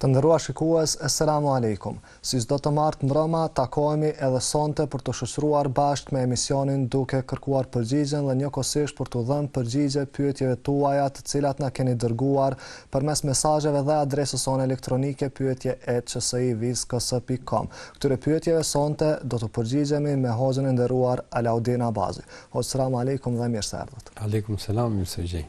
Të nderuar shikues, Esselamu Alejkum! Si çdo të martë mbrëma, takohemi edhe sonte për t'u shoqëruar bashkë me emisionin Duke kërkuar përgjigjen dhe njëkohësisht për t'u dhënë përgjigje pyetjeve tuaja të cilat na keni dërguar përmes mesazheve dhe adresës sonë elektronike pyetje e qsivizks.com. Këtyre pyetjeve sonte do t'u përgjigjemi me hoxhën e nderuar Alaudin Abazi. Hoxhë Selamu Alejkum dhe mirë se erdhët. Alejkum Selam, mirë se ju gjej.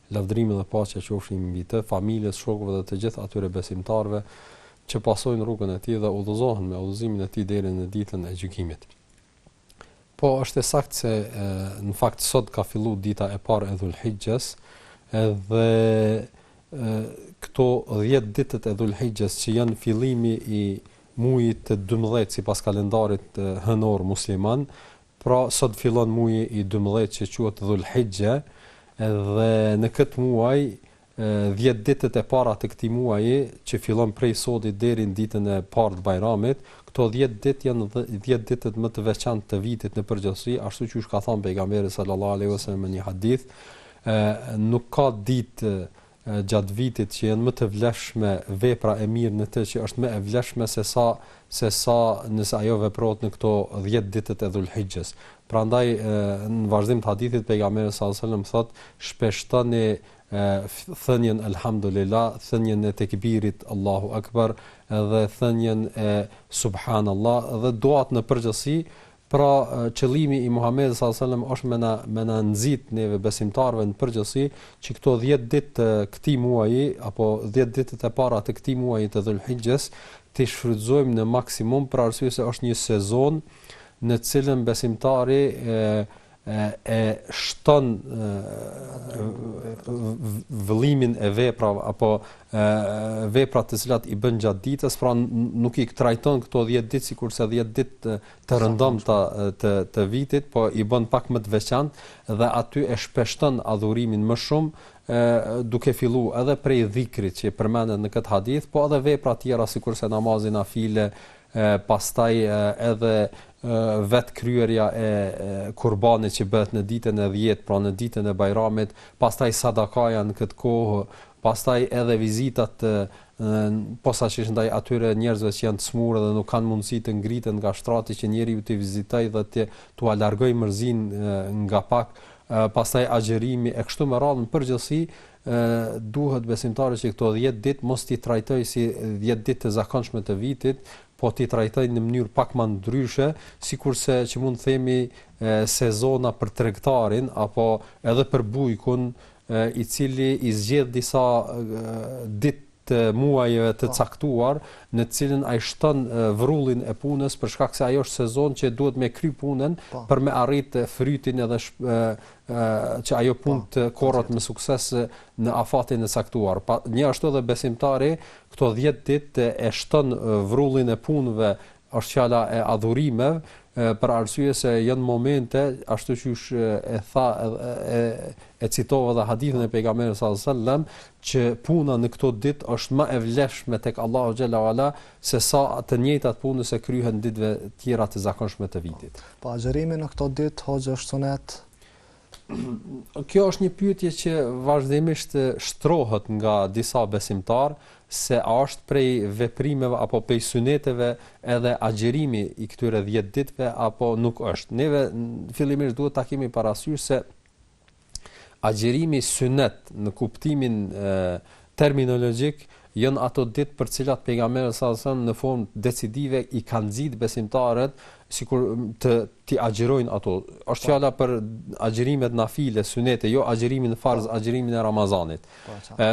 Lavdërimi dhe paqja qofshin mbi të, familjes, shokëve dhe të gjithë atyre besimtarëve që pasojnë rrugën e tij dhe udhëzohen me udhëzimin e tij deri në ditën e gjykimit. Po është e saktë se në fakt sot ka filluar dita e parë e Dhulhixhes, edhe këto 10 ditët e Dhulhixhes që janë fillimi i mujit të 12 sipas kalendarit hënor musliman, Pra sot fillon muji i dymbëdhjetë që quhet Dhul Hixhe dhe në këtë muaj dhjetë ditët e para të këtij muaji që fillon prej soti deri në ditën e parë të Bajramit, këto dhjetë ditë janë dhjetë ditët më të veçantë të vitit në përgjithësi, ashtu siç ka thënë pejgamberi sallallahu alejhi wasallam në një hadith, nuk ka ditë gjatë vitit që janë më të vlefshme vepra e mirë në të që është më e vlefshme se sa se sa nëse ajo veprohet në këto 10 ditët e Dhulhixhes. Prandaj në vazhdim të hadithit pejgamberi sallallahu alajhi wasallam thotë shpeshtoni thënien elhamdulillah, thënien e tekbirit Allahu akbar dhe thënien e subhanallah dhe duat në përgjithësi Pra, qëllimi i Muhamedit sallallahu alejhi ve sellem është me na me na nxit neve besimtarëve në përgjithësi që këto 10 ditë të këtij muaji apo 10 ditët e para të këtij muaji të Dhul-Hixhes t'i shfrytëzojmë në maksimum për arsye se është një sezon në të cilën besimtari e, e shton vëllimin e veprave apo veprat të cilat i bën gjatë ditës, pra nuk i trajton këto 10 ditë sikurse 10 ditë të rëndomta të të vitit, po i bën pak më të veçantë dhe aty e shpeshton adhurimin më shumë duke fillu edhe prej dhikrit që përmendet në këtë hadith, po edhe vepra tjera sikurse namazi nafile, e pastaj edhe vetë kryerja e kurbanit që bëhet në ditën e 10, pra në ditën e Bajramit, pastaj sadakaja në këtë kohë, pastaj edhe vizitat posaçërisht ndaj atyre njerëzve që janë të smurë dhe nuk kanë mundësi të ngriten nga shtrati që njeriu t'i vizitojë dhe t'ua largojë mërzinë nga pak, pastaj agjërimi e kështu me radhë në përgjithësi Ë, duhet besimtari që këto dhjetë ditë mos t'i trajtojë si dhjetë ditë të zakonshme të vitit, po t'i trajtojë në mënyrë pak më ndryshe, sikurse që mund të themi sezona për tregtarin apo edhe për bujkun, i cili i zgjedh disa ditë të muajve të caktuar në të cilën ai shton vrullin e punës për shkak se ajo është sezon që duhet me kry punën po. për me arrit frytin edhe që ajo punë po, të kurorëzohet me sukses në afatin e caktuar. Pa, njashtu edhe besimtari këto 10 ditë e shton vrullin e punëve Është fjala e adhurimeve, për arsye se janë momente, ashtu qysh e thashë e, e citova dhe hadithin e pejgamberit sallallahu alajhi wasallam, që puna në këto ditë është ma e vlefshme tek Allahu xhel-le ve ala se sa të njëjtat punë nëse kryhen ditëve tjera të zakonshme të vitit. Po, po agjërimi në këto ditë hoxhë është sunet? kjo është një pyetje që vazhdimisht shtrohet nga disa besimtarë se a është prej veprimeve apo prej syneteve edhe agjërimi i këtyre 10 ditëve apo nuk është. Neve fillimisht duhet ta kemi parasysh se agjërimi synet në kuptimin e Terminologjik, janë ato ditë për të cilat Pejgamberi sallallahu alejhi ve sellem në formë decidive i ka nxitë besimtarët që t'i agjërojnë ato. Është fjala për agjërimet nafile, synete, jo agjërimin farz, agjërimin e Ramazanit.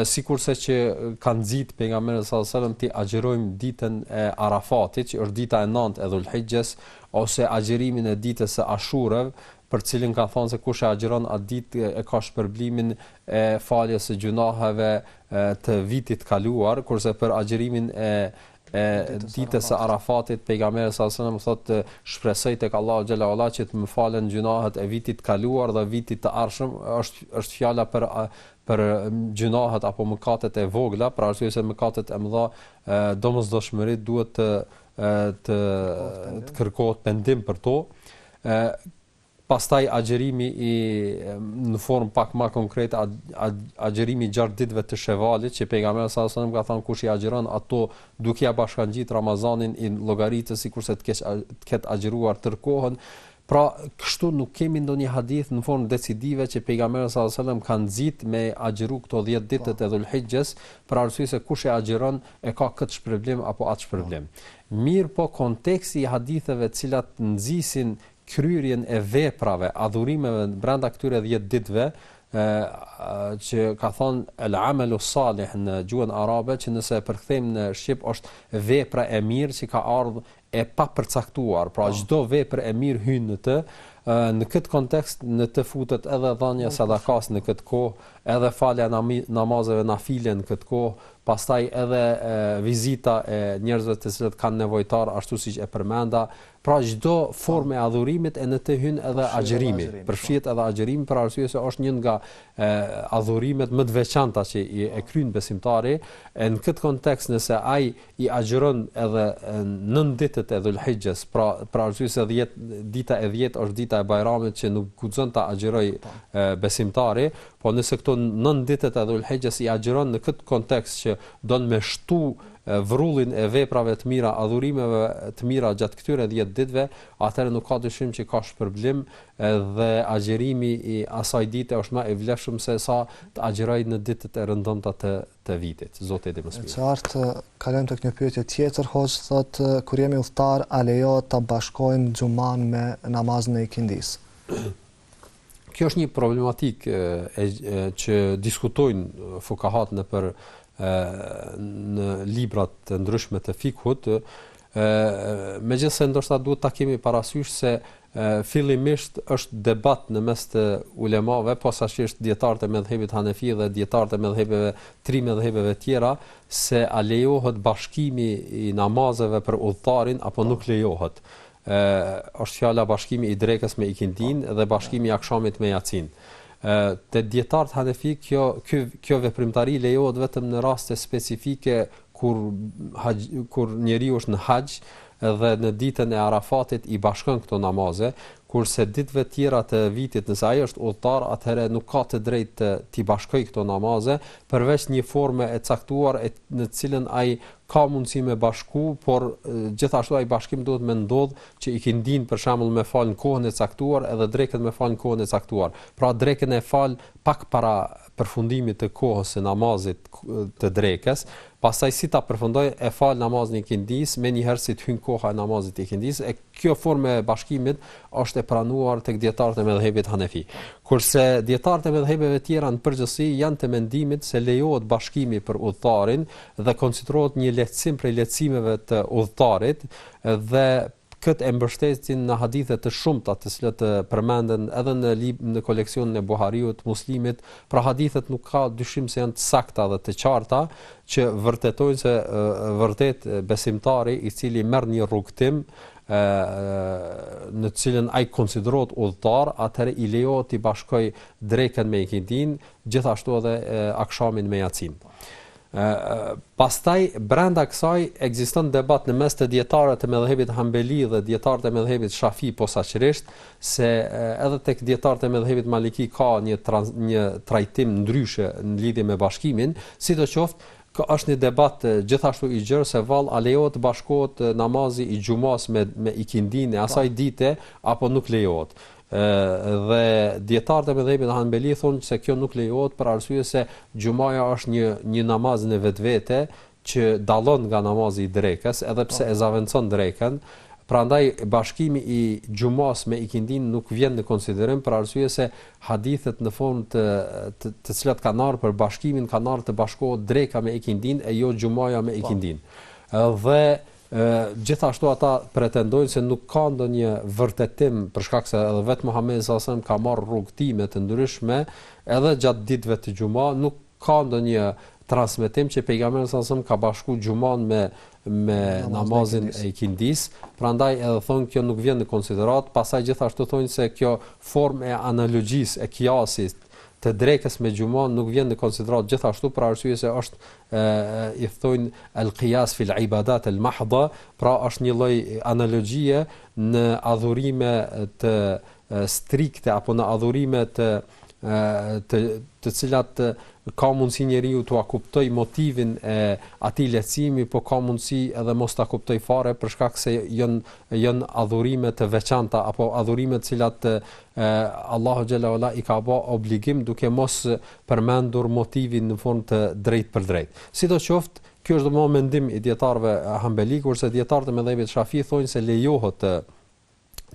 Sikurse që ka nxitë Pejgamberi sallallahu alejhi ve sellem t'i agjërojmë ditën e Arafatit, që është dita e nëntë e Dhul-Hixhes, ose agjërimin e ditës së Ashurës, për të cilin ka thanë se kush e agjëron atë ditë e ka shpërblimin e faljes së gjynaheve të vitit të kaluar, kurse për agjërimin e e ditës së Arafatit pejgamberi sallallahu alajhi wasallam thotë shpresoj tek Allahu xhel-le ve ala që të më falen gjynahet e vitit të kaluar dhe vitit të ardhshëm është është fjala për për gjynahet apo mëkatet e vogla për arsye se mëkatet e mëdha domosdoshmëri duhet të të të kërkohet pendim për to E pastaj agjërimi i në formë pak ma konkrete agjërimi i gjashtë ditëve të Shevalit që pejgamberi sallallahu alejhi ve sellem ka thanë kush i agjëron ato duke ia bashkangjit Ramazanit i llogaritet sikurse të kesh të ketë agjëruar tërë kohën pra kështu nuk kemi ndonjë hadith në formë decidive që pejgamberi sallallahu alejhi ve sellem ka nxit me agjëru këto 10 ditët e Dhul-Hixhes për arsye se kush e agjëron e ka këtë shpërblim apo atë shpërblim Mirëpo konteksti i haditheve të cilat nxisin kryerjen e veprave, adhurimeve branda këtyre dhjetë ditëve, ë që ka thonë el amelu salih në gjuhën arabe që nëse e përkthejmë në shqip është vepra e mirë që ka ardh e papërcaktuar, pra po. çdo vepër e mirë hyn në të, në këtë kontekst në të futet edhe dhania e sadakas në këtë kohë, edhe falja e namazeve nafile në këtë kohë, pastaj edhe vizita e njerëzve të cilët kanë nevojtar ashtu siç e përmenda, pra çdo formë e adhurimit e në të hyn edhe agjërimi, përfshihet edhe agjërimi për arsye se është një nga adhurimet më të veçanta që e kryen besimtari, e në këtë kontekst nëse ai i agjëron edhe nëntë ditët e Dhulhixhes, pra për arsye se 10 dita e 10 është dita e Bajramit që nuk guxon ta agjërojë besimtari, Po nëse këto nëntë ditë të Dhulhixhes i agjëron në këtë kontekst që don me shtu vrullin e veprave të mira, adhurimeve të mira gjatë këtyre 10 ditëve, atëherë nuk ka dyshim që ka shpërblim dhe agjërimi i asaj dite është më i vlefshëm se sa të agjërojë në ditët e rëndomta të të vitit. Zoti e di më së miri. Qartë, kalojmë tek një pyetje tjetër, hoxhë thotë kur jemi udhëtar a lejohet ta bashkojmë xhuman me namazin e ikindisë? kjo është një problematikë e, e, e që diskutojnë fukahat nëpër e, në librat të ndryshme të fikhut e, megjithëse ndoshta duhet ta kemi parasysh se fillimisht është debat në mes të ulemave, posaçërisht dijetarët e medhhebit Hanefi dhe dijetarët e medhhebeve tri medhhebeve tjera se a lejohet bashkimi i namazeve për udhëtarin apo nuk lejohet. Ë, është fjala bashkimi i drekës me ikindinë dhe bashkimi i akshamit me jacinë. Ë, te dijetarët hanefi kjo ky kjo veprimtari lejohet vetëm në raste specifike kur haxh, kur njeriu është në haxh dhe në ditën e Arafatit i bashkon këto namaze, kurse ditëve tjera të vitit nëse ai është udhëtar, atëherë nuk ka të drejtë t'i bashkojë këto namaze, përveç një forme e caktuar e në të cilën ai ka mundësi me bashku, por gjithashtu ai bashkim duhet me ndodh që ikindinë për shembull me fal në kohën e caktuar edhe drekën me fal në kohën e caktuar. Pra drekën e fal pak para përfundimit të kohës së namazit të drekës, pastaj si ta përfundojë e fal namazin e ikindisë menjëherë si të hyn koha e namazit të ikindisë e kjo formë e bashkimit është e pranuar tek dijetarët e medhhebit Hanefi. Kurse dijetarët e medhhebeve të tjera në përgjithësi janë të mendimit se lejohet bashkimi për udhëtarin dhe konsiderohet një lehtësim prej lehtësimeve të udhëtarit dhe këtë e mbështesin në hadithe të shumta të cilat përmenden edhe në lib, në koleksionin e Buhariut, Muslimit, pra hadithet nuk ka dyshim se janë të sakta dhe të qarta që vërtetojnë se vërtet besimtari i cili merr një rrugëtim në të cilën ai konsiderohet udhëtar, atëherë i lejohet t'i bashkojë drekën me ikindinë, gjithashtu edhe akshamin me jacinë. Pastaj brenda kësaj ekziston debat në mes të dijetarëve të medhhebit Hanbeli dhe dijetarëve të medhhebit Shafi posaçërisht se edhe tek dijetarët e medhhebit Maliki ka një trans, një trajtim ndryshe në lidhje me bashkimin, sidoqoftë ka është një debat gjithashtu i gjerë se vallë a lejohet të bashkohet namazi i xhumasë me me ikindinë e asaj dite apo nuk lejohet. Dhe dijetarët e medhhebit Hanbeli thonë se kjo nuk lejohet për arsye se xhumaja është një një namaz në vetvete që dallon nga namazi i drekës, edhe pse e zavendëson drekën. Prandaj bashkimi i xhumasë me ikindinë nuk vjen në konsiderim për arsye se hadithet në formë të të, të cilat kanë ardhur për bashkimin kanë ardhur të bashkohet dreka me ikindinë e jo xhumaja me ikindinë. Dhe Gjithashtu ata pretendojnë se nuk ka ndonjë vërtetim për shkak se edhe vetë Muhamedi sallallahu alajhi wasallam ka marrë rrugëtime të ndryshme edhe gjatë ditëve të xhuma, nuk ka ndonjë transmetim që pejgamberi sallallahu alajhi wasallam ka bashku xhumanë me me namazin e ikindisë, prandaj edhe thonë kjo nuk vjen në konsideratë, pastaj gjithashtu thonë se kjo formë e analogjisë e kijasit të drekës me xhumanë nuk vjen në konsideratë gjithashtu për arsye se është i thojnë al qiyas fi al ibadat al mahdha pra është një lloj analogjie në adhurime të strikte apo në adhurime të të të cilat ka mundësi njeriu t'ua kuptojë motivin e atij lehtësimi, po ka mundësi edhe mos ta kuptojë fare për shkak se janë janë adhurime të veçanta apo adhurime të cilat Allahu xhel-le ve ala i ka ba obligim duke mos përmendur motivin në formë të drejtpërdrejtë. Sidoqoftë, ky është domethënë mendim i dijetarëve hanbeli, kurse dijetarët e medhhebit shafi thonë se lejohet të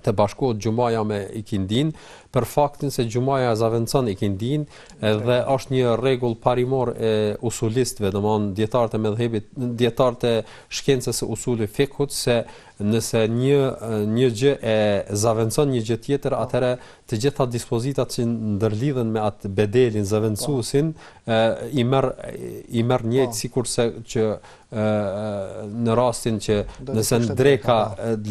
të bashkohet xhumaja me ikindinë, për faktin se xhumaja e zavendëson ikindinë, edhe është një rregull parimor e usulistëve, domethënë dijetarët e medhhebit, dijetarët e shkencës së usuli fikhut se Nëse një një gjë e zavendëson një gjë tjetër, atëherë të gjitha dispozitat që ndërlidhen me atë bedelin zavendësuesin i merr i merr njëjtë sikurse që në rastin që nëse dreka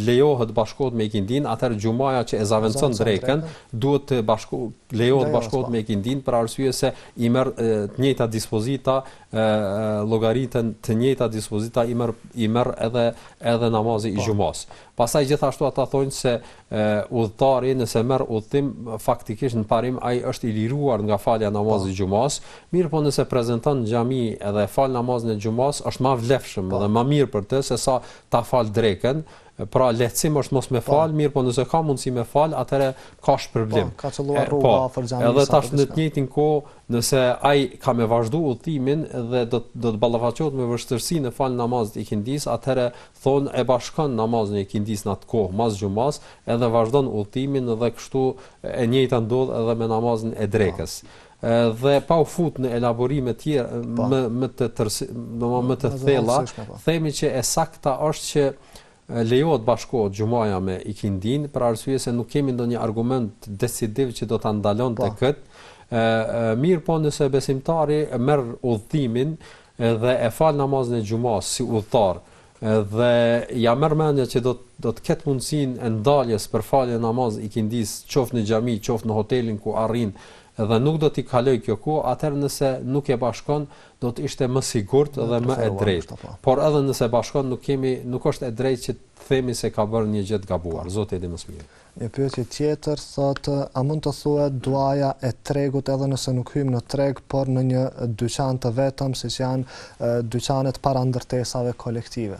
lejohet bashkohet me ikindinë, atëherë xhumaja që e zavendëson drekën duhet të bashkohet lejohet bashkohet me ikindinë për arsye se i merr të njëjta dispozita llogariten të njëjta dispozita i merr i merr edhe edhe namazi i xhumasë. Pastaj gjithashtu ata thonë se udhëtari nëse merr udhëtim faktikisht në parim ai është i liruar nga falja e namazit të xhumasë, mirëpo nëse prezenton në xhami edhe fal namazin e xhumasë është ma vlefshëm dhe ma mirë për të se sa ta fal drekën, Pra lehtësim është mos me falë, mirëpo nëse ka mundësi me falë, atëherë ka shpërblim. Po, ka qëlluar rruga afër xhamisë. Edhe tash në të njëjtin kohë, nëse ai ka me vazhdu udhëtimin dhe do do të ballafaqohet me vështirësi në faljen e namazit të ikindis, atëherë thon e bashkon namazin e ikindis në atë kohë mas xhumas, edhe vazhdon udhëtimin dhe kështu e njëjta ndodh edhe me namazin e drekës. Po. Dhe pa u fut në elaborime tjera po. më më të tjera, domethënë më të thella, po. themi që e sakta është që lejohet bashkohet xhumaja me ikindin për arsye se nuk kemi ndonjë argument decisiv që do ta ndalonte po. këtë. Ë mirëpo nëse besimtari merr udhëtimin dhe e fal namazin e xhumas si udhëtar Dhe ja merr mendja që do do të ketë mundësinë e ndaljes për faljen e namazit ikindis, qoftë në xhami, qoftë në hotelin ku arrin, dhe nuk do t'i kalojë kjo kohë, atëherë nëse nuk e bashkon, do të ishte më sigurt dhe më e drejtë. Po. Por edhe nëse bashkon, nuk kemi nuk është e drejtë që të themi se ka bërë një gjë të gabuar. Zoti e di më së miri. Një pyetje tjetër thotë, a mund të thuhet duaja e tregut edhe nëse nuk hyjmë në treg, por në një dyqan të vetëm, siç janë dyqanet para ndërtesave kolektive?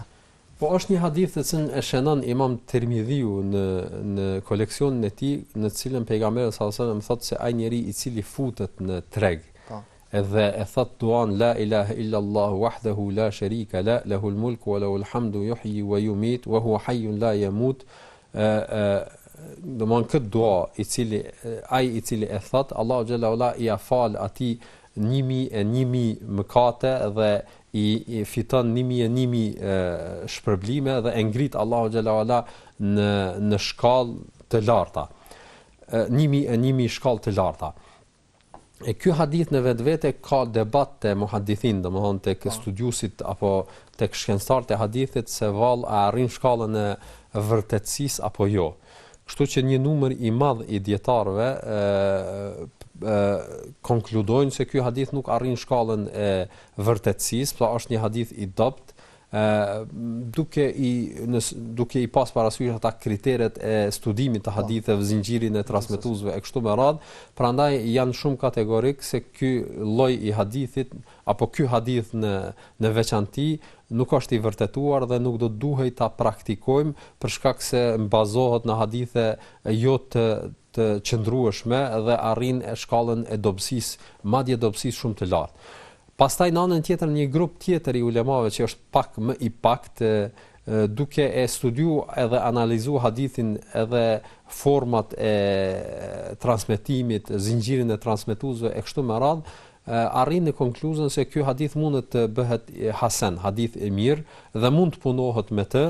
Po është një hadith të cilin e shënon Imam Tirmidhiu në në koleksionin e tij, në të cilën pejgamberi sallallahu alajhi wasallam thotë se ai njeri i cili futet në treg, po. edhe e thot duan la ilaha illa allah wahdahu la sharika lah lahul mulku wa lahul hamdu yuhyi wa yumit wa huwa hayyun la yamut e e domethënë kët dua i cili ai i cili e thot Allahu xhele ue ala ia fal atij 1000 e 1000 mëkate dhe i, i fiton 1000 e 1000 shpërblime dhe e ngrit Allahu xhele ue ala në në shkallë të larta 1000 e 1000 shkallë të larta E ky hadith në vetvete ka debat te muhadithinët, domethënë tek po. studiuesit apo tek shkencëtarët e hadithit se vallë e arrin shkallën e vërtetësisë apo jo. Kështu që një numër i madh i dijetarëve ë ë konkludojnë se ky hadith nuk arrin shkallën e vërtetësisë, pra është një hadith i dobët, ë duke i në duke i pas parasysh ata kriteret e studimit të po. haditheve zinxhirin e transmetuesve e kështu me radhë prandaj janë shumë kategorik se ky lloj i hadithit apo ky hadith në në veçanti nuk është i vërtetuar dhe nuk do të duhej ta praktikojmë për shkak se bazohet në hadithe jo të të qëndrueshme dhe arrin shkallën e dobësisë, madje dobësisë shumë të lartë. Pastaj në anën tjetër një grup tjetër i ulemave që është pak më i paktë duke e studiu edhe analizu hadithin edhe format e transmetimit, zinxhirin e transmetuesve e kështu me radhë, arrin në konkluzion se ky hadith mundet të bëhet hasen, hadith i mirë dhe mund të punohet me të,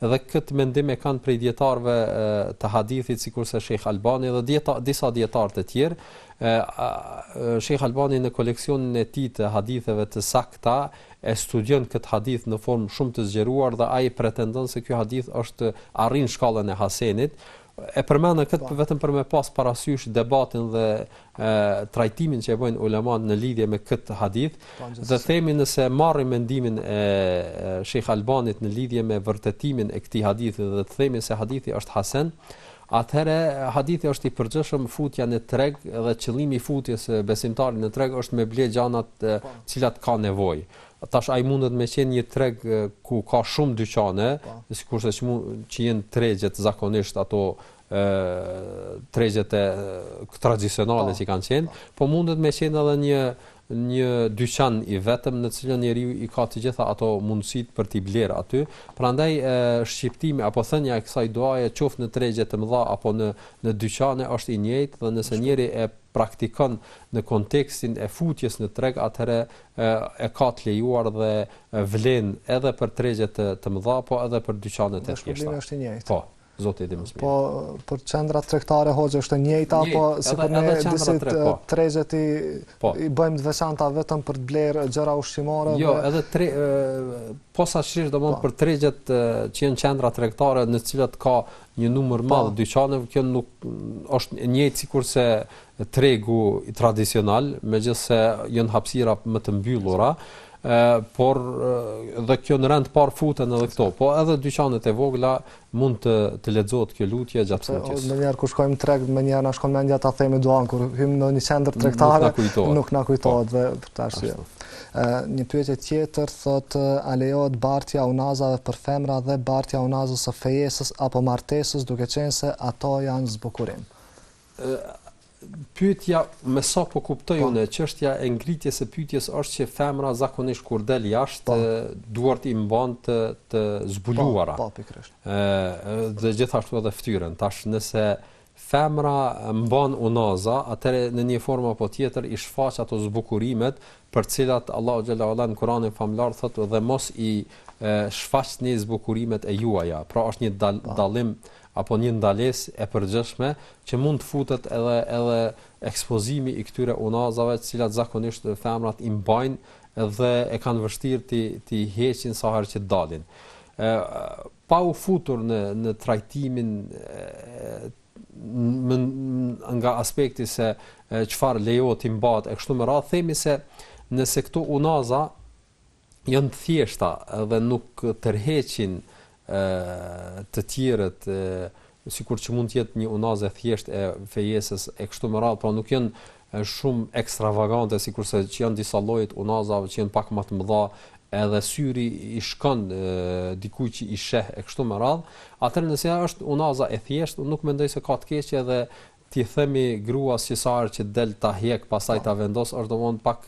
Dhe këtë mendim e kanë prej dijetarëve të hadithit sikurse Shejh Albani dhe dijeta, disa dijetarë të tjerë. Shejh Albani në koleksionin e tij të haditheve të sakta e studion këtë hadith në formë shumë të zgjeruar dhe ai pretendon se ky hadith është arrin shkallën e Hasenit, E përmenda këtë po. vetëm për me pas parasysh debatin dhe e, trajtimin që e bëjnë ulemat në lidhje me këtë hadith po, dhe themi nëse marrim mendimin e Shejh Albanit në lidhje me vërtetimin e këtij hadithi dhe të themi se hadithi është hasen, atëherë hadithi është i përgjithshëm futja në treg dhe qëllimi i futjes së besimtarit në treg është me ble gjanat të po. cilat ka nevojë. Tash ai mundet me qenë një treg ku ka shumë dyqane, po. sikurse që, që janë tregjet zakonisht ato ë tregjet e tradicionale po. që kanë qenë, po. po mundet me qenë edhe një një dyqan i vetëm në cilin njeriu i ka të gjitha ato mundësit për t'i blerë aty. Prandaj shqiptimi apo thënia e kësaj duaje qoftë në tregje të mëdha apo në në dyqane është i njëjtë dhe nëse njeri e praktikon në kontekstin e futjes në treg atëherë e ka të lejuar dhe vlen edhe për tregje të të mëdha, po edhe për dyqane të thjeshta. Problemi është i njëjtë. Po, zoti e di më së miri. Po për qendrat tregtare hoxhë është e njëjta, po sikur ne disi po. tregjet i po. i bëjmë të veçanta vetëm për të blerë gjëra ushqimore. Jo, dhe... edhe te posaçërisht domon po. për tregjet që janë qendra tregtare në të cilat ka një numër madh po. dyqaneve, kjo nuk është e njëjtë sikurse tregu tradicional, megjithëse janë hapësira më të mbyllura, por dhe kjo në rend parë futen edhe këto, po edhe dyqanet e vogla mund të të lexohet kjo lutje gjatë futjes. Po më njëherë kur shkojmë treg, më njëherë na shkon mendja ta themi duan kur hyjmë në një qendër tregtare, nuk na kujtohet po. dhe për atë arsye. Një pyetje tjetër thot a lejohet bartja unazave për femra dhe bartja unazës së fejesës apo martesës duke qenë se ato janë zbukurim. Pyetja me sa po kuptoj po. unë, çështja e ngritjes së pyetjes është që femra zakonisht kur del jashtë po. duart i mban të të zbuluara. Po, po pikërisht. Ëh, dhe gjithashtu edhe fytyrën. Tash nëse femra mban unaza, atëherë në një formë apo tjetër i shfaq ato zbukurimet, për të cilat Allahu xhele ue ala në Kur'anin famëlartë thotë dhe mos i shfaqni zbukurimet e juaja. Pra është një po. dallim apo një ndalesë e përgjithshme që mund të futet edhe edhe ekspozimi i këtyre unazave të cilat zakonisht femrat i mbajnë dhe e kanë vështirë t'i t'i heqin sa herë që dalin ë pa u futur në në trajtimin në nga aspekti se çfarë lejohet të mbahet e kështu me radhë themi se nëse këto unaza janë të thjeshta dhe nuk tërheqin të tjerët sikur që mund të jetë një unazë e thjeshtë e fejesës e kështu me radhë, pra nuk janë shumë ekstravagante sikurse që janë disa lloje të unazave që janë pak më të mëdha, edhe syri i shkon diku që i sheh e kështu me radh, atëherë nëse është unaza e thjeshtë, nuk mendoj se ka të keq edhe T'i themi gruas që sa herë që del ta hjek pastaj ta vendos është domthon pak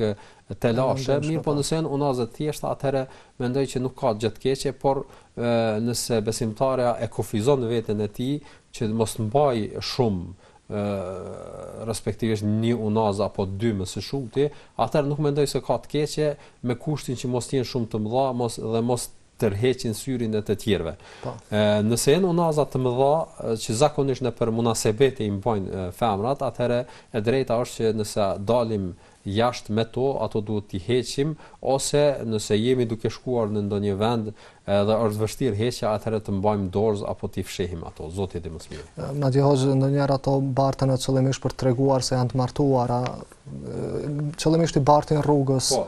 telashe, mirëpo nëse janë unaza të thjeshta atëherë mendoj që nuk ka gjë të keqe, por nëse besimtarja e kufizon veten e tij që mos të mbajë shumë respektivisht një unaz apo dy më së shumti, atëherë nuk mendoj se ka të keqe me kushtin që mos të jenë shumë të mëdha, mos dhe mos tërheqin syrin e të tjerëve. Po. Ë nëse janë unaza të mëdha që zakonisht nëpër munasebete i mbajnë femrat, atëherë e drejta është që nëse dalim jashtë me to, ato duhet t'i heqim ose nëse jemi duke shkuar në ndonjë vend edhe është vështirë heqja, atëherë të mbajmë dorz apo t'i fshehim ato. Zoti di më së miri. Madje hoxhë ndonjëherë ato barten qëllimisht për të treguar se janë të martuara. Qëllimisht i bartin rrugës. Po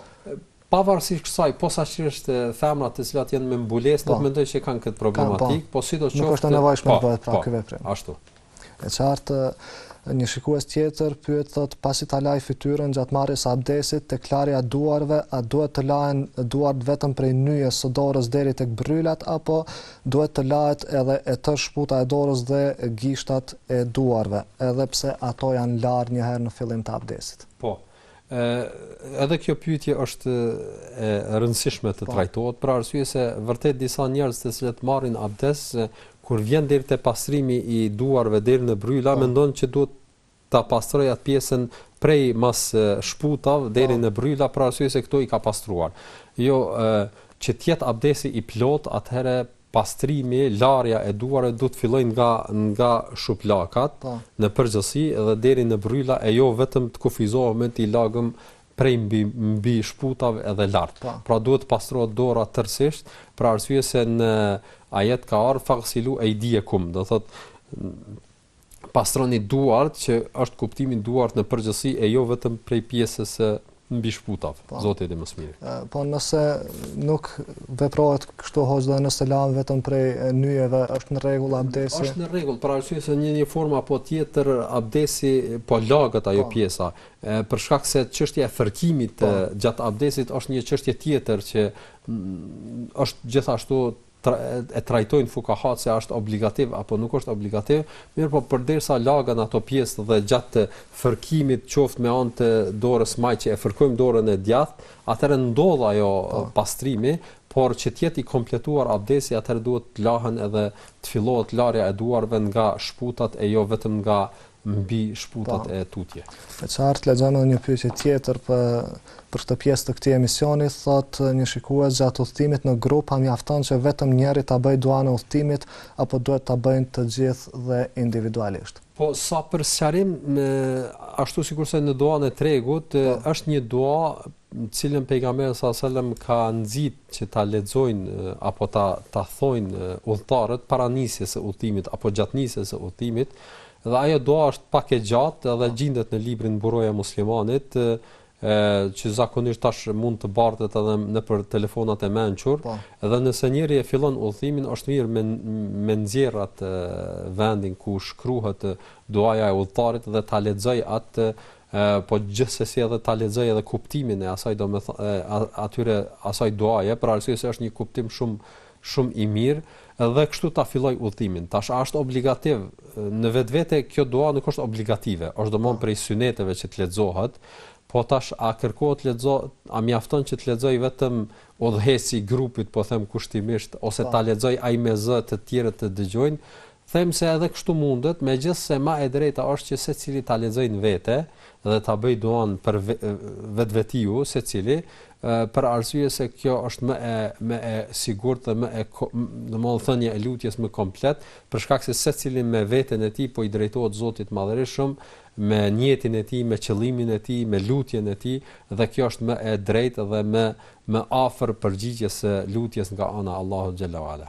Pavarësisht kësaj, posaçërisht femrat të cilat janë me mbulesë, nuk mendoj që kanë këtë problematikë, po sidoqoftë Nuk është e nevojshme të bëhet pra ky veprim. Ashtu. E qartë, një shikues tjetër pyet thotë pasi ta laj fytyrën gjatë marrjes së abdesit tek larja e duarve, a duhet të lahen duart vetëm prej nyjes së dorës deri tek brylat apo duhet të lahet edhe e tërë shputa e dorës dhe gishtat e duarve, edhe pse ato janë larë një herë në fillim të abdesit? Po. Edhe kjo pyetje është e rëndësishme të po. trajtohet për arsye se vërtet disa njerëz të cilët marrin abdes kur vjen deri te pastrimi i duarve deri në bryla po. mendon që duhet ta pastrojë atë pjesën prej mas shputav deri po. në bryla për arsye se këto i ka pastruar. Jo, që të jetë abdesi i plotë, atëherë Pastrimi, larja e duarve duhet të fillojë nga nga shuplakat po. në përgjithësi dhe deri në bryla e jo vetëm të kufizohemi t'i lagim prej mbi mbi shputave edhe lart. Po. Pra duhet të pastrohet dora tërësisht, për arsye se në ajet ka ardhur faghsilu aydiyakum, do thotë pastroni duart që është kuptimi duart në përgjithësi e jo vetëm prej pjesës së mbi shputave. Po. Zoti e di më së miri. Po nëse nuk veprohet kështu hoxh dhe nëse lahen vetëm prej nyjeve është në rregull abdesi. Është në rregull, për arsye se në një formë apo tjetër abdesi po laget ajo po. pjesa. Ë për shkak se çështja e fërkimit po. gjatë abdesit është një çështje tjetër që është gjithashtu e trajtojnë fukahat se a është obligativ apo nuk është obligativ, mirëpo përderisa lagen ato pjesë dhe gjatë fërkimit qoftë me anë të dorës së majtë që e fërkojmë dorën e djathtë, atëherë ndodh ajo pastrimi, por që të jetë i kompletuar abdesi atëherë duhet të lahen edhe të fillohet larja e duarve nga shputat e jo vetëm nga mbi shputat e tutje. E qartë, lexojmë edhe një pyetje tjetër për për këtë pjesë të këtij emisioni, thotë një shikues gjatë udhëtimit në grup a mjafton që vetëm njëri ta bëjë duan e udhëtimit apo duhet ta bëjnë të gjithë dhe individualisht? Po sa për sqarim, ashtu sikurse në duan e tregut, është një dua të cilën pejgamberi sallallahu alajhi wasallam ka nxit që ta lexojnë apo ta ta thojnë udhëtarët para nisjes së udhëtimit apo gjatë nisjes së udhëtimit, dhe ajo dua është pak e gjatë dhe gjindet në librin Mburoja e Muslimanit, që zakonisht tash mund të bartet edhe nëpër telefonat e mençur po. dhe nëse njëri e fillon udhëtimin është mirë me me nxjerr atë vendin ku shkruhet duaja e udhëtarit dhe ta lexojë atë e po gjithsesi edhe ta lexojë edhe kuptimin e asaj domethënë atyre asaj duaje për arsye se është një kuptim shumë shumë i mirë dhe kështu ta fillojë udhëtimin tash a është obligativ në vetvete kjo dua nuk është obligative është domon prej syneteve që të lexohet po tash a kërkohet të lexo a mjafton që të lexojë vetëm udhëheqësi i grupit po them kushtimisht ose po. ta lexojë ai me zë të tjerët të dëgjojnë Them se edhe kështu mundet, megjithëse ma e drejta është që secili ta lexojë në vete dhe ta bëjë duan për vetvetiu secili, për arsye se kjo është më e më e sigurt dhe më e domethënë e lutjes më komplet, për shkak se secili me veten e tij po i drejtohet Zotit të Madhërishëm, me nijetin e tij, me qëllimin e tij, me lutjen e tij, dhe kjo është më e drejtë dhe më më afër përgjigjes së lutjes nga ana e Allahut xhele ue ala.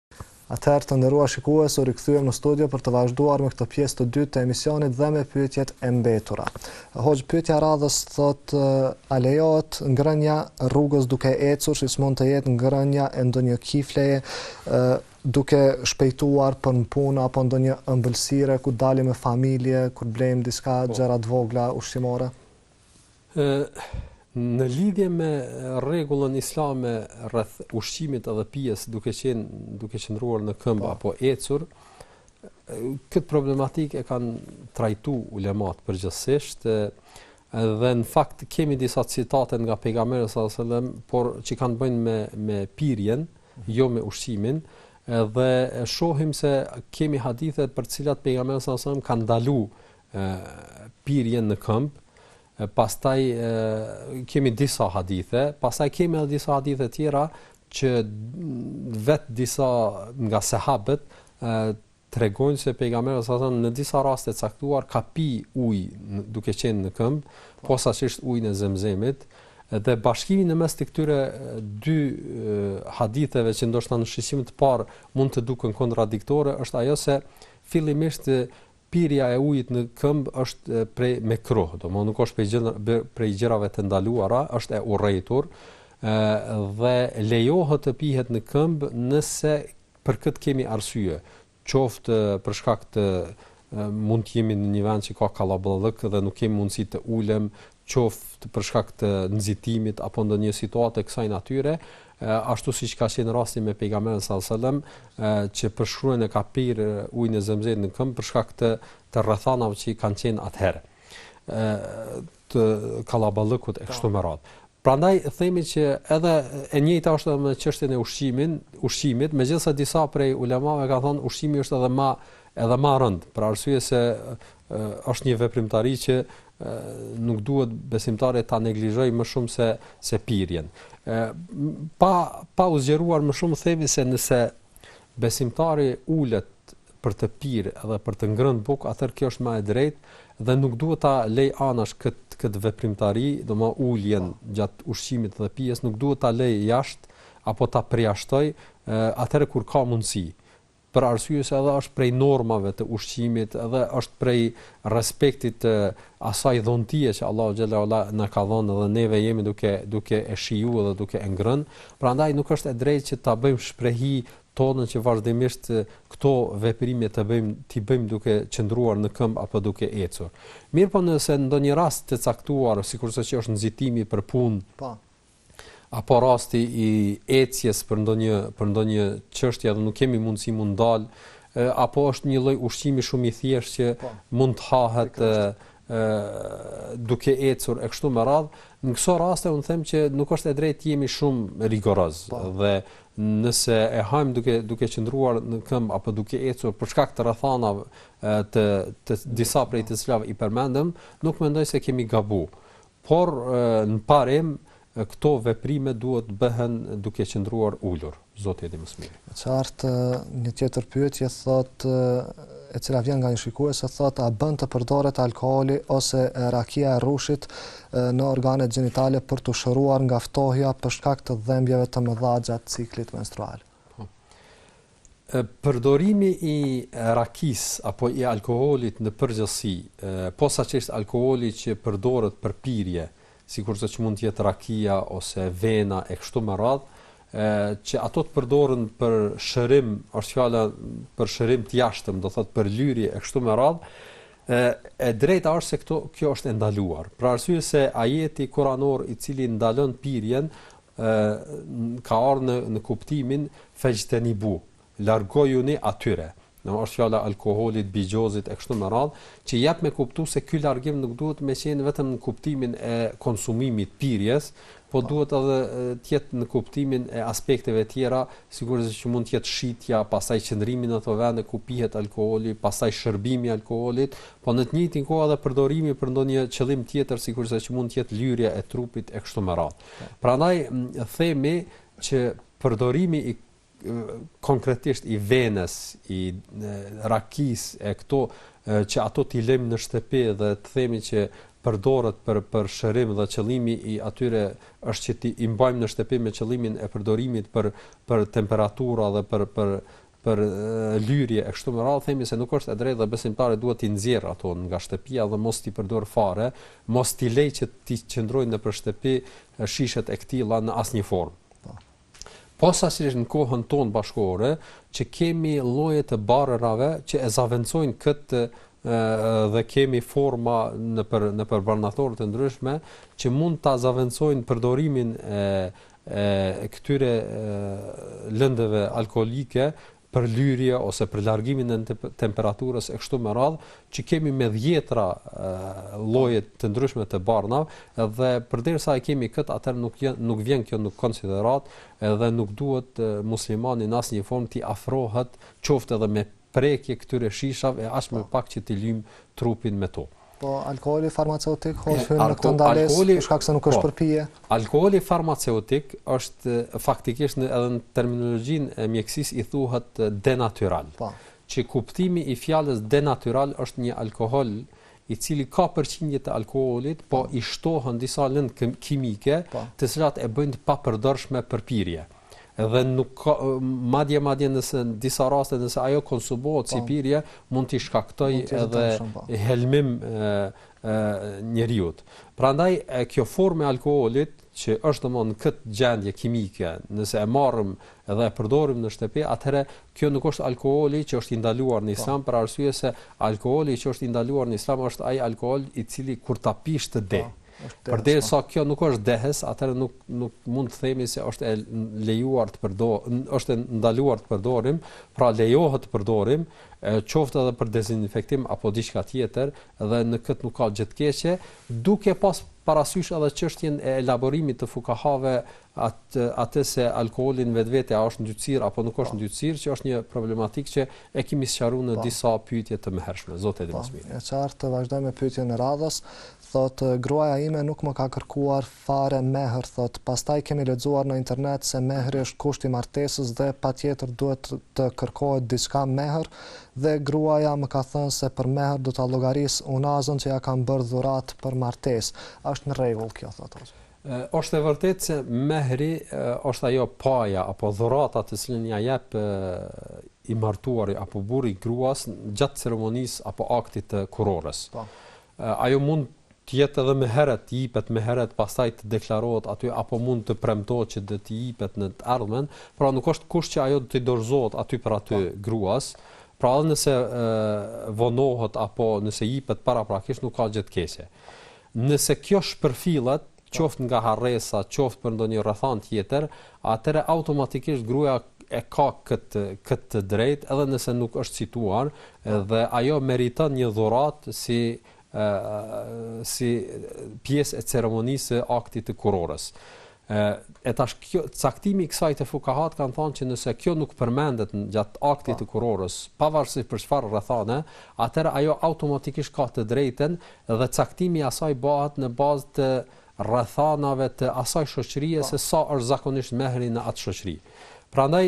Atëherë, të nderuar shikues, u rikthyem në studio për të vazhduar me këtë pjesë të dytë të emisionit dhe me pyetjet e mbetura. Hoxhë, pyetja e radhës thotë, a lejohet ngrënia rrugës duke ecur, siç mund të jetë ngrënia e ndonjë kifleje, duke shpejtuar për në punë apo ndonjë ëmbëlsire kur dalim me familje, kur blejmë diçka gjëra të vogla ushqimore? Në lidhje me rregullën islame rreth ushqimit edhe pijes, duke qenë duke qëndruar në këmbë po. apo ecur, këtë problematikë e kanë trajtu ulemat përgjithsisht dhe në fakt kemi disa citate nga pejgamberi sallallahu alajhi wasallam, por që kanë të bëjnë me me pirjen, jo me ushqimin, edhe e shohim se kemi hadithe për të cilat pejgamberi sallallahu alajhi wasallam ka ndaluar pirjen në këmbë, pastaj kemi disa hadithe, pastaj kemi edhe disa hadithe tjera që vet disa nga sahabët tregojnë se pejgamberi sallallahu alajhi wasallam në disa raste të caktuar ka pi ujë duke qenë në këmbë, po. posaçisht ujin e Zemzemit dhe bashkimi në mes të këtyre dy haditheve që ndoshta në shikim të parë mund të duken kontradiktore është ajo se fillimisht Pirja e ujit në këmbë është prej mekruh, do të thotë nuk është prej gjërave prej gjërave të ndaluara, është e urrejtur, ë dhe lejohet të pihet në këmbë nëse për këtë kemi arsye, qoftë për shkak të mund të jemi në një vend që ka kallaballëk dhe nuk kemi mundësi të ulem, qoftë për shkak të nxitimit apo ndonjë situate të kësaj natyre, ashtu siç ka qenë rasti me pejgamberin sallallahu alajhi wasallam, që përshkruan e ka pirë ujin e Zemzemit në këmbë për shkak të të rrethanave që kanë qenë atëherë. ë të kallaballëkut e kështu me radhë. Prandaj themi që edhe e njëjta është edhe me çështjen e ushqimin, ushqimit, megjithëse disa prej ulemave kanë thënë ushqimi është edhe më edhe më rënd, për arsye se është një veprimtari që nuk duhet besimtari ta neglizhojë më shumë se se pirjen. Pa pa u zgjeruar më shumë themi se nëse besimtari ulet për të pirë dhe për të ngrënë bukë, atëherë kjo është më e drejtë dhe nuk duhet ta lej anash kët kët veprimtari, domethënë uljen gjatë ushqimit dhe pijes, nuk duhet ta lej jashtë apo ta përjashtoj atëherë kur ka mundësi. për arsye se edhe është prej normave të ushqimit dhe është prej respektit të asaj dhuntie që Allahu xhel-le ue ala na ka dhënë dhe neve jemi duke duke e shiju dhe duke e ngrënë, prandaj nuk është e drejtë që ta bëjmë shprehi tonën që vazhdimisht këto veprime të bëjmë t'i bëjmë duke qëndruar në këmbë apo duke ecur. Mirpo nëse në ndonjë rast të caktuar, sikurse që është nxitimi për punë, po. apo rasti i ecjes për ndonjë për ndonjë çështje dhe nuk kemi mundësi me u ndal apo është një lloj ushqimi shumë i thjeshtë që po. mund të hahet e, e, duke ecur e kështu me radh në këso raste un them që nuk është e drejtë të jemi shumë rigoroz po. dhe nëse e hajmë duke duke qëndruar në këmbë apo duke ecur për shkak të rrethanave të të disa prej të cilave i përmendëm nuk mendoj se kemi gabu Por në parim këto veprime duhet të bëhen duke qëndruar ulur. Zoti e di më së miri. E qartë, një tjetër pyetje thotë e cila vjen nga një shikuese thotë a bën të përdoret alkooli ose rakia e rrushit në organet gjenitale për t'u shëruar nga ftohja për shkak të dhembjeve të mëdha gjatë ciklit menstrual. Po. Përdorimi i rakisë apo i alkoolit në përgjithësi, posaçërisht alkooli që përdoret për pirje, sikurse që mund të jetë rakia ose vena e kështu me radhë, që ato të përdoren për shërim, është fjala për shërim të jashtëm, do thotë për lyrje e kështu me radhë, e, e drejta është se këto, kjo është e ndaluar. Për arsye se ajeti kuranor i cili ndalon pirjen, ë ka ardhur në në kuptimin fexhtenibu largojuni atyre është fjala alkoolit bixhozit e kështu me radh që jep me kuptu se ky largim nuk duhet me qenë vetëm në kuptimin e konsumimit pirjes po duhet edhe të jetë në kuptimin e aspekteve tjera, sikurse që mund të jetë shitja, pastaj qëndrimi në ato vende ku pihet alkooli, pastaj shërbimi i alkoolit, po në të njëjtin kohë edhe përdorimi për ndonjë qëllim tjetër, sikurse që mund të jetë lyrja e trupit e kështu me radhë. Prandaj themi që përdorimi i konkretisht i venës, i rakisë e këto që ato t'i lëmë në shtëpi dhe të themi që përdoret për për shërim dhe qëllimi i atyre është që t'i mbajmë në shtëpi me qëllimin e përdorimit për për temperatura dhe për për për lyrje e kështu me radhë themi se nuk është e drejtë dhe besimtari duhet t'i nxjerr ato nga shtëpia dhe mos t'i përdor fare, mos t'i lejë që t'i qëndrojnë nëpër shtëpi shishet e këtilla në asnjë formë. Po. Posaçërisht në kohën tonë bashkëkohore që kemi lloje të barërave që e zëvendësojnë këtë dhe kemi forma nëpër nëpër barnatore të ndryshme që mund ta zëvendësojnë përdorimin e e këtyre lëndëve alkoolike për lyrje ose për largimin e temperaturës e kështu me radhë, që kemi me dhjetra lloje të ndryshme të barnave dhe përderisa e kemi këtë atëherë nuk jë, nuk vjen kjo në konsideratë edhe nuk duhet muslimani në asnjë formë t'i afrohet qoftë edhe me prekje këtyre shishav e aq më pak që t'i lyejmë trupin me to. Po alkooli farmaceutik hoxhë hyn në këtë ndalesë për shkak se nuk është për pije. Alkooli farmaceutik është faktikisht në edhe në terminologjinë e mjekësisë i thuhet denatyral. Po. Që kuptimi i fjalës denatyral është një alkool i cili ka përqindje të alkoolit, po, po. i shtohen disa lëndë kimike, po. të cilat e bëjnë të papërdorshme për pirje. Dhe nuk ka madje madje nëse në disa raste nëse ajo konsumohet po. si pirje, mund të shkaktojë edhe po. helmim e, e njeriut. Prandaj kjo formë e alkoolit që është domthonë në këtë gjendje kimike, nëse e marrim edhe e përdorim në shtëpi, atëherë kjo nuk është alkooli që është i ndaluar në po. Islam për arsye se alkooli që është i ndaluar në Islam është ai alkool i cili kur ta pish të deh. Po, Përderisa po. kjo nuk është dehës, atëherë nuk nuk mund të themi se është e lejuar të përdorim, është e ndaluar të përdorim, pra lejohet të përdorim, qoftë edhe për dezinfektim apo diçka tjetër, dhe në këtë nuk ka gjë të keqe, duke pas parasysh edhe çështjen e elaborimit të fukahave atë atë se alkooli në vetvete a është ndytësirë apo nuk është po. ndytësirë, që është një problematikë që e kemi sqaruar në po. disa pyetje të mëhershme. Zoti e di më së miri. E qartë, të vazhdojmë me pyetjen e radhës, thotë gruaja ime nuk më ka kërkuar fare mehr thotë pastaj kemi lexuar në internet se mehri është kusht i martesës dhe patjetër duhet të kërkohet diçka mehr dhe gruaja më ka thënë se për mehr do ta llogaris unazën që ja kam bërë dhuratë për martesë është në rregull kjo thotë hoxhë. Është e vërtetë se mehri është ajo paja apo dhurata të cilën ia jep i martuari apo burri gruas gjatë ceremonisë apo aktit të kurorës. Po. Ajo mund Të jetë edhe më herët, të jipet më herët pastaj të deklarohet aty apo mund të premtohet që do t'i jipet në të ardhmen, pra nuk është kusht që ajo t'i dorëzohet aty për aty gruas, pra edhe nëse vonohet apo nëse jipet paraprakisht nuk ka gjë të keqe. Nëse kjo shpërfillet, qoftë nga harresa, qoftë për ndonjë rrethanë tjetër, atëherë automatikisht gruaja e ka këtë këtë të drejtë edhe nëse nuk është cituar dhe ajo meriton një dhuratë si si pjesë e ceremonisë së aktit të kurorës. E tash kjo caktimi i kësaj të fukahat kanë thënë që nëse kjo nuk përmendet gjatë aktit të po. kurorës, pavarësisht për çfarë rrethane, atëherë ajo automatikisht ka të drejtën dhe caktimi i asaj bëhet në bazë të rrethanave të asaj shoqërie po. se sa është zakonisht mehri në atë shoqëri. Prandaj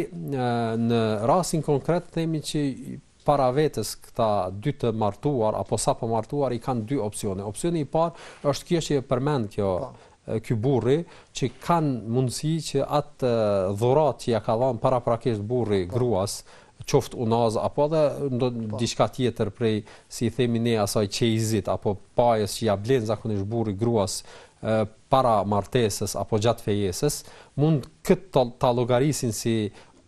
në rastin konkret themi që Para vetes këta dy të martuar apo sapo martuar i kanë dy opsione. Opsioni i parë është kjo që e përmend kjo po. ky burri që kanë mundësi që atë dhuratë që ja ka dhënë paraprakisht burri po. gruas qoftë unazë apo edhe ndo po. diçka tjetër prej si i themi ne asaj çejzit apo pajës që ja blen zakonisht burri gruas para martesës apo gjatë fejesës mund këtë ta llogarisin si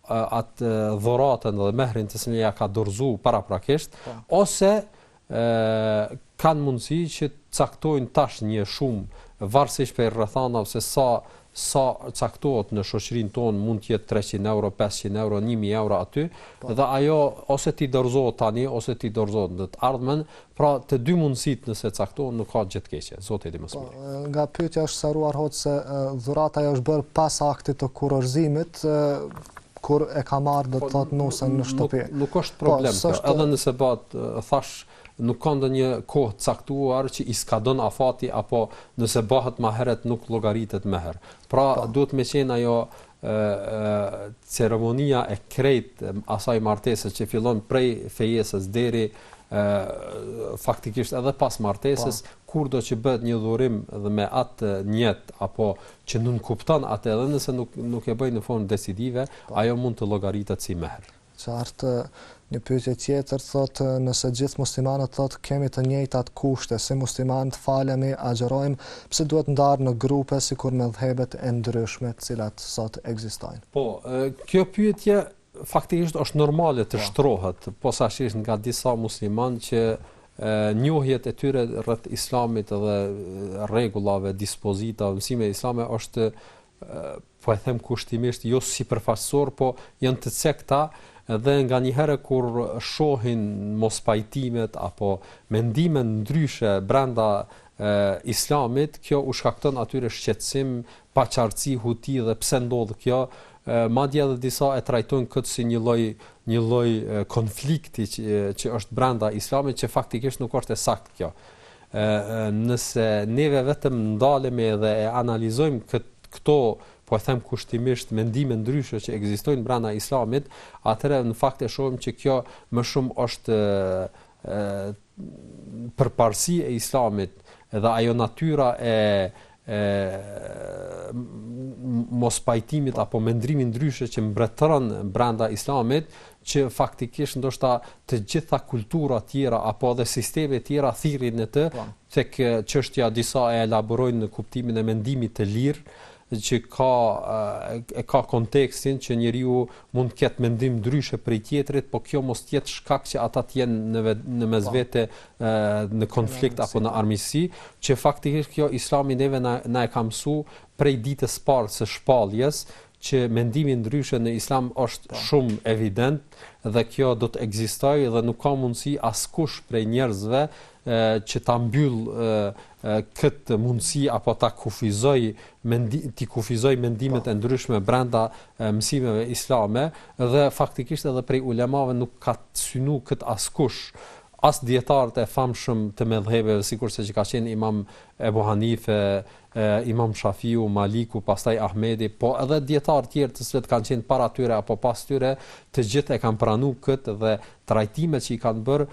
atë dhuratën dhe mehrin të cilin ja ka dorëzuar paraprakisht po. ose kanë mundësi që të caktojnë tash një shumë varësisht prej rrethanave se sa sa caktohet në shoqërinë tonë mund të jetë 300 euro, 500 euro, 1000 euro aty pa. Po. dhe ajo ose t'i dorëzohet tani ose t'i dorëzohet në të ardhmen, Pra të dy mundësitë nëse caktohen nuk ka gjë të keqe, Zoti e di më së miri. Po, nga pyetja është sqaruar hoxhë, se dhurata ajo është bërë pas aktit të kurorëzimit, kur e ka marrë do të thotë nusen në shtëpi. Nuk, nuk është po, problem po, kjo, edhe nëse bëhet thash nuk ka ndonjë kohë të caktuar që i skadon afati apo nëse bëhet më herët nuk llogaritet meher. Pra po. duhet me qenë ajo ceremonia e krejt asaj martese që fillon prej fejesës deri faktikisht edhe pas martesës, po. kur do që bëhet një dhurim dhe me atë nijet, apo që nënkupton atë edhe nëse nuk, nuk e bëjnë në formë decidive, po. ajo mund të llogaritet si meher. Qartë. Një pyetje tjetër thotë, nëse gjithë muslimanët thotë kemi të njëjtat kushte, si muslimanë të falemi, agjërojmë, pse duhet ndarë në grupe sikur medhhebet e ndryshme të cilat sot ekzistojnë? Po, kjo pyetje faktikisht është normale të shtrohet, posaçërisht nga disa muslimanë që njohjet e tyre rreth Islamit dhe rregullave, dispozitave, mësimeve islame është po e them kushtimisht, jo sipërfaqësore, po janë të cekta dhe nganjëherë kur shohin mospajtimet apo mendime ndryshe brenda islamit, kjo u shkakton atyre shqetësim, paqartësi, huti dhe pse ndodh kjo, madje edhe disa e trajtojnë këtë si një lloj një lloj konflikti që, që është brenda islamit që faktikisht nuk është e saktë kjo. Nëse neve vetëm ndalemi dhe e analizojmë këto po e them kushtimisht mendime ndryshe që ekzistojnë brenda islamit, atëherë në fakt e shohim që kjo më shumë është ë përparësi e islamit dhe ajo natyra e e mospajtimit po. apo mendimit ndryshe që mbretëron brenda islamit që faktikisht ndoshta të gjitha kulturat tjera apo edhe sistemet tjera thirren në të po. tek çështja disa e elaborojnë në kuptimin e mendimit të lirë që ka e ka kontekstin që njeriu mund të ketë mendim ndryshe prej tjetrit, por kjo mos të jetë shkak që ata të jenë në në mes po. vete në konflikt apo në armiqësi, që faktikisht kjo Islami neve na na e ka mësu prej ditës së parë së shpalljes që mendimi ndryshe në Islam është po. shumë evident dhe kjo do të ekzistojë dhe nuk ka mundësi askush prej njerëzve që ta mbyll këtë mundësi apo ta kufizojë mendi, t'i kufizojë mendimet po. e ndryshme brenda mësimeve islame dhe faktikisht edhe prej ulemave nuk ka synu këtë askush as dijetarët e famshëm të medhhebeve sikurse që ka qenë Imam Ebu Hanife, Imam Shafiu, Maliku, pastaj Ahmedi, po edhe dijetarë të tjerë të cilët kanë qenë para tyre apo pas tyre, të gjithë e kanë pranuar këtë dhe trajtimet që i kanë bërë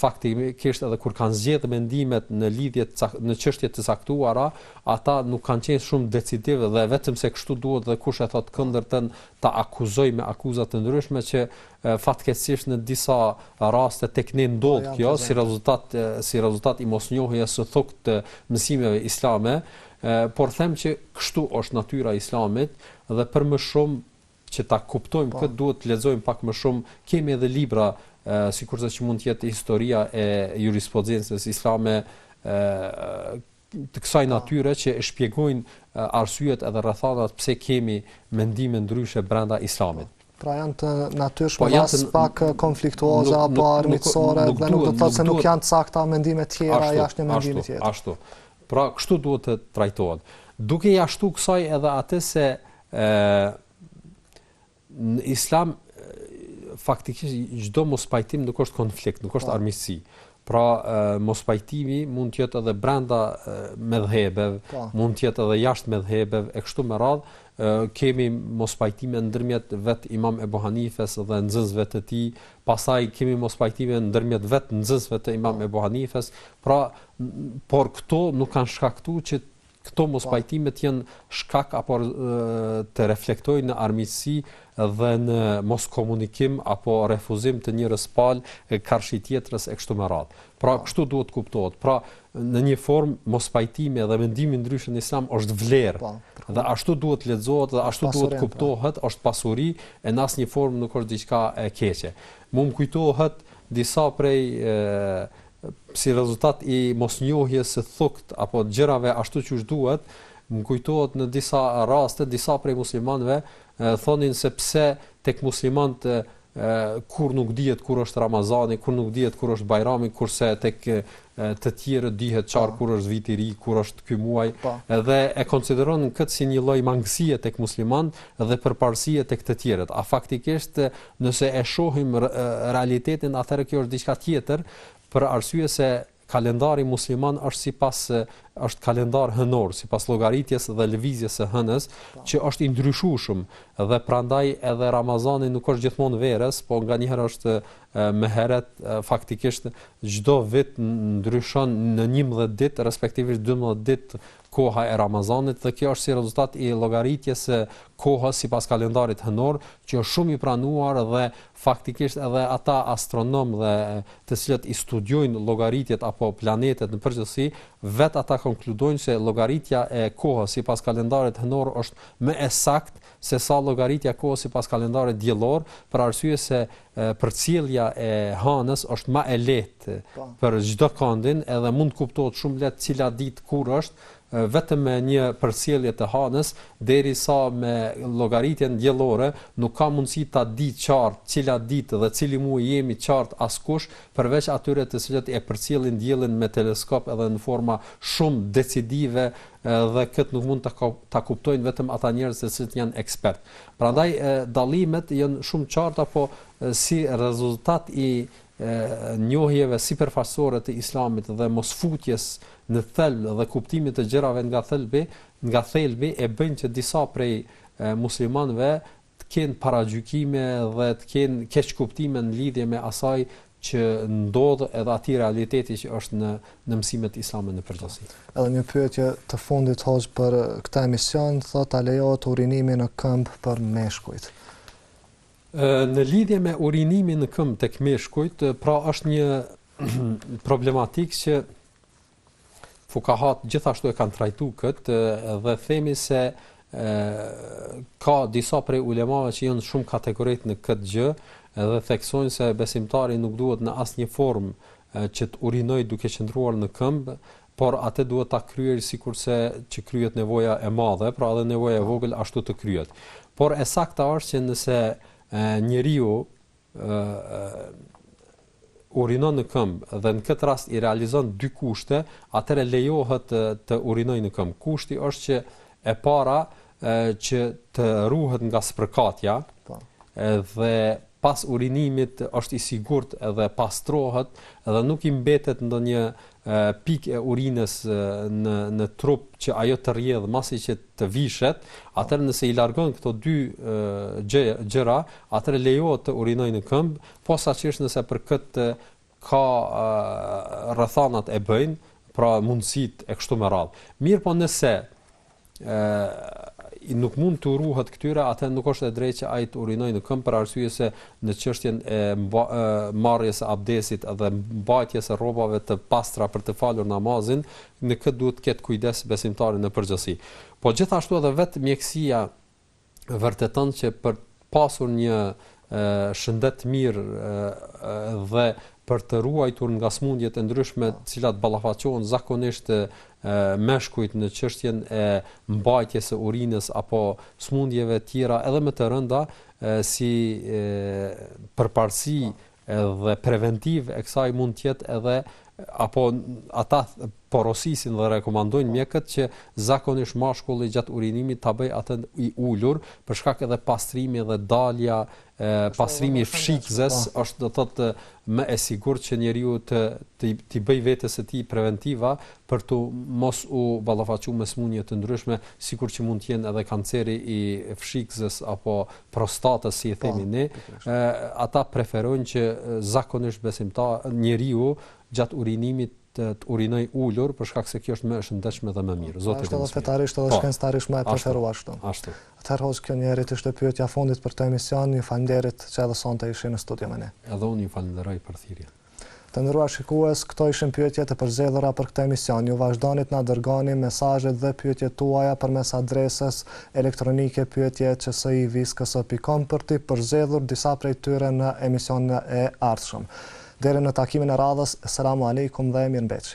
faktikisht edhe kur kanë zgjedhë mendimet në lidhje në çështje të caktuara, ata nuk kanë qenë shumë decisiv dhe vetëm se kështu duhet dhe kush e thotë të kundërtën ta akuzojmë me akuza të ndryshme që Fatkeqësisht në disa raste tek ne ndodh kjo si rezultat si rezultat i mosnjohjes së thukët të mësimeve islame, por them që kështu është natyra e Islamit dhe për më shumë që ta kuptojmë po. këtë duhet të lexojmë pak më shumë, kemi edhe libra sikurse që mund të jetë historia e jurisprudencës islame, të kësaj natyre që e shpjegojnë arsyet edhe rrethanat pse kemi mendime ndryshe brenda Islamit. Pra janë të natyrshme po aspak konfliktuoze apo armiqësore dhe nuk do të thotë se nuk janë të sakta mendime të tjera jashtë një mendimi tjetër. Ashtu, ashtu. Pra kështu duhet të trajtohet. Duke ia shtu kësaj edhe atë se ë Në Islam faktikisht çdo mospajtim nuk është konflikt, nuk është po. armiqësi. Pra mospajtimi mund të jetë edhe brenda medhhebeve, po. mund të jetë edhe jashtë medhhebeve e kështu me radhë, kemi mospajtime ndërmjet vetë Imam Ebu Hanifes dhe nxënësve të tij, pastaj kemi mospajtime ndërmjet vetë nxënësve të Imam Ebu Hanifes, pra por këto nuk kanë shkaktuar që Këto mospajtime të jenë shkak apo të reflektojnë në armiqësi dhe në moskomunikim apo refuzim të njërës palë karshi tjetrës e kështu me radhë. Pra, po. kështu duhet të kuptohet. Pra, në një formë, mospajtimi dhe mendimi ndryshe në islam është vlerë. Po, dhe ashtu duhet të lexohet dhe ashtu duhet pra. kuptohet, është pasuri e në asnjë formë nuk është diçka e keqe. Mu më kujtohet disa prej si rezultat i mosnjohjes së thukët apo gjërave ashtu qysh duhet, më kujtohet në disa raste disa prej muslimanëve thonin se pse tek muslimanët kur nuk dihet kur është Ramazani, kur nuk dihet kur është Bajrami, kurse tek të tjerët dihet qartë po. kur është viti i ri, kur është ky muaj, po. dhe e konsideron këtë si një lloj mangësie tek muslimanët dhe përparësie tek të tjerët. A faktikisht Nëse e shohim realitetin atëherë kjo është diçka tjetër, për arsye se kalendari musliman është sipas është kalendar hënor, sipas llogaritjes dhe lëvizjes së hënës, po. që është i ndryshueshëm dhe prandaj edhe Ramazani nuk është gjithmonë verës, po nganjëherë është më herët faktikisht çdo vit ndryshon në 11 ditë, respektivisht 12 ditë koha e Ramazanit dhe kjo është si rezultat i llogaritjes së kohës sipas kalendarit hënor, që është shumë i pranuar dhe faktikisht edhe ata astronomë dhe të cilët i studiojnë llogaritjet apo planetet në përgjithësi, vetë ata konkludojnë se llogaritja e kohës sipas kalendarit hënor është më e saktë se sa llogaritja e kohës sipas kalendarit diellor, për arsye se përcjellja e hanës është ma e lehtë po. për çdo kandin, edhe mund të kuptohet shumë lehtë cila ditë kur është, vetëm me një përcjellje të hanës, derisa me llogaritjen diellore nuk ka mundësi ta di qartë cila ditë dhe cili muaj jemi qartë askush, përveç atyre të cilët e përcjellin diellin me teleskop edhe në forma shumë decisive dhe këtë nuk mund ta kuptojnë vetëm ata njerëz të cilët janë ekspertë. Prandaj dallimet janë shumë të qarta po si rezultat i njohjeve sipërfaqësore të Islamit dhe mosfutjes në thelb dhe kuptimit të gjërave nga thelbi, nga thelbi e bëjnë që disa prej muslimanëve të kenë paragjykime dhe të kenë keqkuptime në lidhje me asaj që ndodh edhe atij realiteti që është në në mësimet islame në përgjithësi. Edhe një pyetje të fundit hoxhë për këtë emision, thotë a lejohet urinimi në këmbë për meshkujt? Në lidhje me urinimin në këmbë tek meshkujt, pra është një problematikë që Fukahat gjithashtu e kanë trajtu këtë dhe themi se ka disa prej ulemave që janë shumë kategorikë në këtë gjë dhe theksojnë se besimtari nuk duhet në asnjë formë që të urinojë duke qëndruar në këmbë, por atë duhet ta kryejë sikurse që kryhet nevoja e madhe, pra edhe nevoja e vogël ashtu të kryhet. Por e saktë është që nëse njeriu urinon në këmbë dhe në këtë rast i realizon dy kushte, atëherë lejohet të, të urinojë në këmbë. Kushti është që e para e, që të ruhet nga spërkatja. Po. Dhe pas urinimit është i sigurt edhe pastrohet dhe nuk i mbetet ndonjë pikë e urinës në në trup që ajo të rrjedh masi që të vishet, atëherë nëse i largon këto dy gjë, gjëra, atëherë lejohet të urinojë në këmbë, posaçërisht nëse për këtë ka rrethanat e bëjnë, pra mundësitë e kështu me radhë. Mirpo nëse ë nuk mund t'u ruhet këtyre, atëherë nuk është e drejtë që ai të urinojë në këmbë për arsye se në çështjen e marrjes së abdesit dhe mbajtjes së rrobave të pastra për të falur namazin, në këtë duhet të ketë kujdes besimtari në përgjithësi. Po gjithashtu edhe vetë mjekësia vërteton që për të pasur një shëndet të mirë dhe për t'u ruajtur nga sëmundjet e ndryshme të cilat ballafaqohen zakonisht meshkujt në çështjen e mbajtjes së urinës apo sëmundjeve të tjera edhe më të rënda si përparësi Edhe preventiv e kësaj mund të jetë edhe apo ata porosisin dhe rekomandojnë mjekët që zakonisht mashkulli gjatë urinimit ta bëjë atë i ulur për shkak edhe pastrimi dhe dalja e pastrimi i fshikëzës po. është do të thotë më e sigurt që njeriu t'i bëjë vetes së tij preventiva për të mos u ballafaquar me sëmundje të ndryshme sikur që mund të jenë edhe kanceri i fshikëzës apo prostatës si i themi po, ne, ë ata preferojnë që zakonisht besimta njeriu gjatë urinimit të, të urinojë ulur për shkak se kjo është më e shëndetshme dhe më mirë. Domethënë është edhe fetarisht edhe po, shkencërisht më e preferuar kështu. Ashtu. Atëherë hoxhë kjo njëherit ishte pyetja e fundit për këtë emision, ju falënderit që edhe sonte ishit në studio me ne. Edhe unë ju falënderoj për thirrjen. Të nderuar shikues, këto ishin pyetjet e përzgjedhura për këtë emision. Ju vazhdoni të na dërgoni mesazhet dhe pyetjet tuaja përmes adresës elektronike pyetje@csiviskës.com për t'i përzgjedhur disa prej tyre në emisionin e ardhshëm. Deri në takimin e radhës, Selamu Alejkum dhe Mirëmbetshi!